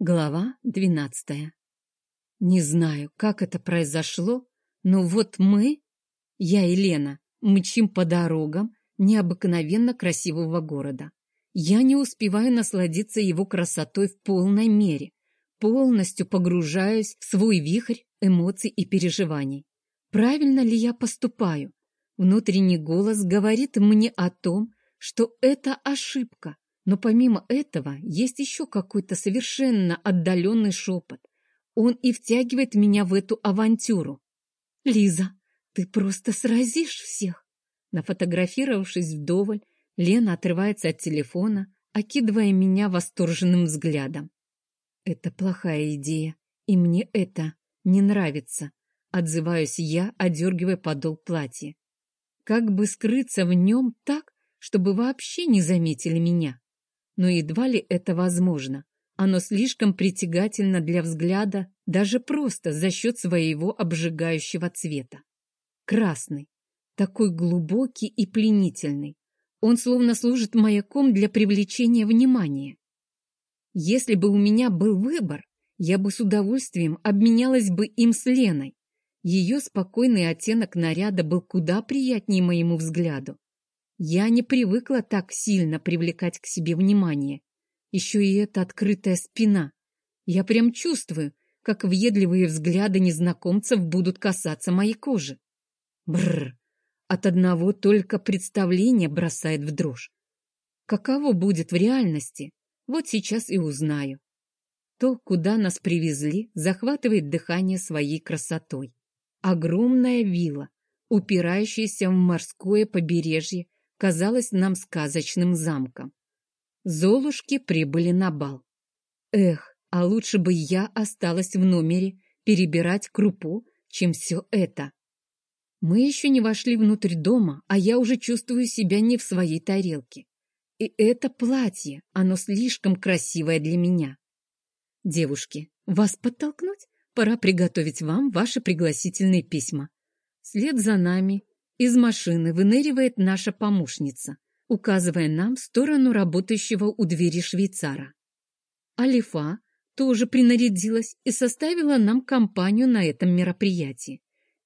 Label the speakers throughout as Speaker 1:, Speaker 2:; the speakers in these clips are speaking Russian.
Speaker 1: Глава двенадцатая. Не знаю, как это произошло, но вот мы, я и Лена, мчим по дорогам необыкновенно красивого города. Я не успеваю насладиться его красотой в полной мере, полностью погружаюсь в свой вихрь эмоций и переживаний. Правильно ли я поступаю? Внутренний голос говорит мне о том, что это ошибка, но помимо этого есть еще какой-то совершенно отдаленный шепот. Он и втягивает меня в эту авантюру. «Лиза, ты просто сразишь всех!» Нафотографировавшись вдоволь, Лена отрывается от телефона, окидывая меня восторженным взглядом. «Это плохая идея, и мне это не нравится», — отзываюсь я, одергивая подол платья. «Как бы скрыться в нем так, чтобы вообще не заметили меня?» Но едва ли это возможно. Оно слишком притягательно для взгляда даже просто за счет своего обжигающего цвета. Красный, такой глубокий и пленительный. Он словно служит маяком для привлечения внимания. Если бы у меня был выбор, я бы с удовольствием обменялась бы им с Леной. Ее спокойный оттенок наряда был куда приятнее моему взгляду. Я не привыкла так сильно привлекать к себе внимание. Еще и эта открытая спина. Я прям чувствую, как въедливые взгляды незнакомцев будут касаться моей кожи. Бррр! От одного только представления бросает в дрожь. Каково будет в реальности? Вот сейчас и узнаю. То, куда нас привезли, захватывает дыхание своей красотой. Огромная вилла, упирающаяся в морское побережье казалась нам сказочным замком. Золушки прибыли на бал. Эх, а лучше бы я осталась в номере перебирать крупу, чем все это. Мы еще не вошли внутрь дома, а я уже чувствую себя не в своей тарелке. И это платье, оно слишком красивое для меня. Девушки, вас подтолкнуть? Пора приготовить вам ваши пригласительные письма. След за нами из машины выныривает наша помощница, указывая нам в сторону работающего у двери швейцара. Алифа тоже принарядилась и составила нам компанию на этом мероприятии.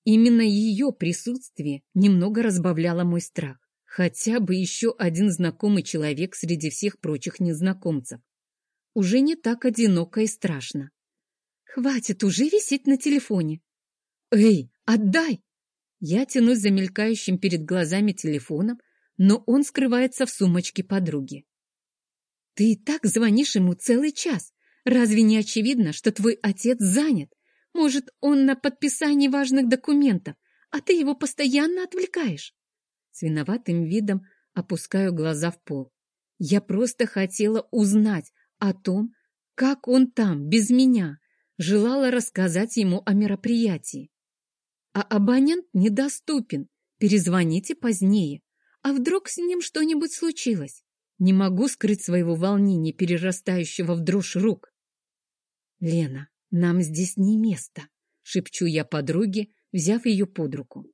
Speaker 1: Именно ее присутствие немного разбавляло мой страх. Хотя бы еще один знакомый человек среди всех прочих незнакомцев. Уже не так одиноко и страшно. Хватит уже висеть на телефоне. Эй, отдай! Я тянусь за мелькающим перед глазами телефоном, но он скрывается в сумочке подруги. «Ты и так звонишь ему целый час. Разве не очевидно, что твой отец занят? Может, он на подписании важных документов, а ты его постоянно отвлекаешь?» С виноватым видом опускаю глаза в пол. Я просто хотела узнать о том, как он там, без меня, желала рассказать ему о мероприятии. А абонент недоступен. Перезвоните позднее. А вдруг с ним что-нибудь случилось? Не могу скрыть своего волнения, перерастающего в дрожь рук. Лена, нам здесь не место, шепчу я подруге, взяв ее под руку.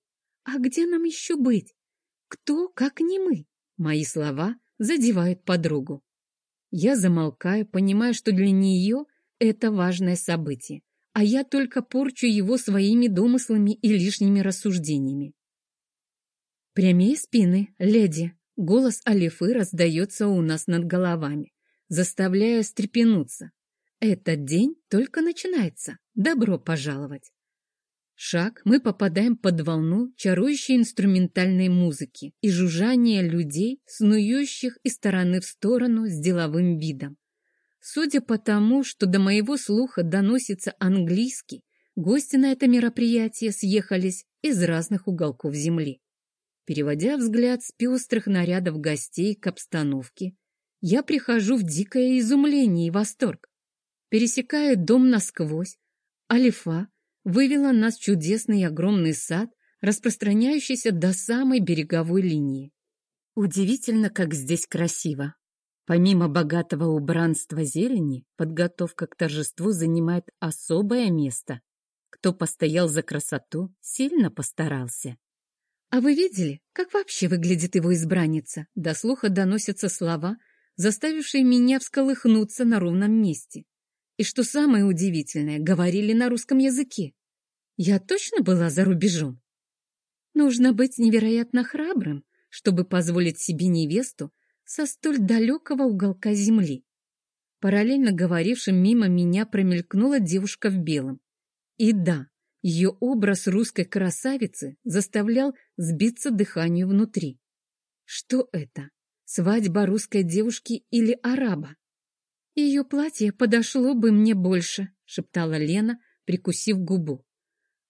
Speaker 1: А где нам еще быть? Кто, как не мы? Мои слова задевают подругу. Я замолкаю, понимая, что для нее это важное событие а я только порчу его своими домыслами и лишними рассуждениями. Прямее спины, леди. Голос Алифы раздается у нас над головами, заставляя стрепенуться. Этот день только начинается. Добро пожаловать. Шаг, мы попадаем под волну чарующей инструментальной музыки и жужжания людей, снующих из стороны в сторону с деловым видом. Судя по тому, что до моего слуха доносится английский, гости на это мероприятие съехались из разных уголков земли. Переводя взгляд с пестрых нарядов гостей к обстановке, я прихожу в дикое изумление и восторг. Пересекая дом насквозь, Алифа вывела нас в чудесный огромный сад, распространяющийся до самой береговой линии. Удивительно, как здесь красиво. Помимо богатого убранства зелени, подготовка к торжеству занимает особое место. Кто постоял за красоту, сильно постарался. «А вы видели, как вообще выглядит его избранница?» До слуха доносятся слова, заставившие меня всколыхнуться на ровном месте. И что самое удивительное, говорили на русском языке. Я точно была за рубежом? Нужно быть невероятно храбрым, чтобы позволить себе невесту со столь далекого уголка земли. Параллельно говорившим мимо меня промелькнула девушка в белом. И да, ее образ русской красавицы заставлял сбиться дыханию внутри. Что это? Свадьба русской девушки или араба? Ее платье подошло бы мне больше, шептала Лена, прикусив губу.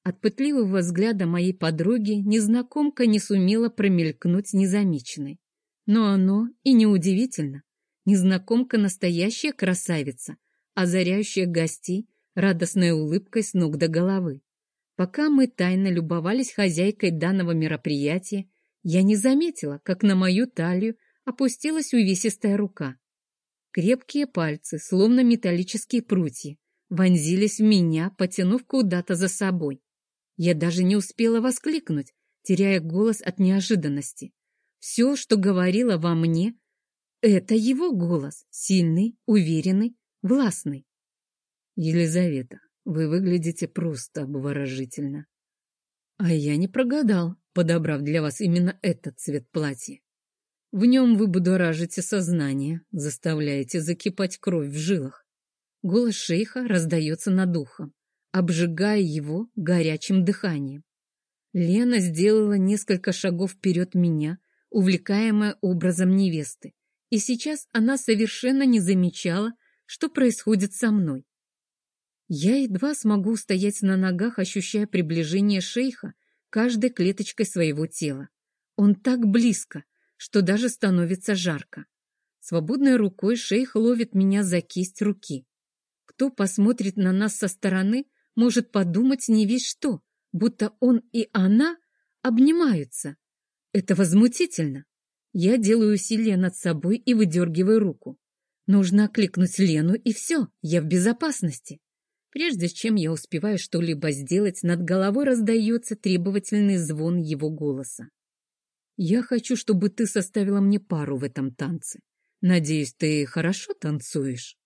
Speaker 1: От пытливого взгляда моей подруги незнакомка не сумела промелькнуть незамеченной. Но оно и неудивительно. Незнакомка настоящая красавица, озаряющая гостей радостной улыбкой с ног до головы. Пока мы тайно любовались хозяйкой данного мероприятия, я не заметила, как на мою талию опустилась увесистая рука. Крепкие пальцы, словно металлические прутья, вонзились в меня, потянув куда-то за собой. Я даже не успела воскликнуть, теряя голос от неожиданности. Все, что говорило во мне, это его голос, сильный, уверенный, властный. Елизавета, вы выглядите просто обворожительно. А я не прогадал, подобрав для вас именно этот цвет платья. В нем вы будоражите сознание, заставляете закипать кровь в жилах. Голос шейха раздается над ухом, обжигая его горячим дыханием. Лена сделала несколько шагов вперед меня, увлекаемая образом невесты, и сейчас она совершенно не замечала, что происходит со мной. Я едва смогу стоять на ногах, ощущая приближение шейха каждой клеточкой своего тела. Он так близко, что даже становится жарко. Свободной рукой шейх ловит меня за кисть руки. Кто посмотрит на нас со стороны, может подумать не весь что, будто он и она обнимаются. Это возмутительно. Я делаю усилие над собой и выдергиваю руку. Нужно окликнуть Лену, и все, я в безопасности. Прежде чем я успеваю что-либо сделать, над головой раздается требовательный звон его голоса. «Я хочу, чтобы ты составила мне пару в этом танце. Надеюсь, ты хорошо танцуешь?»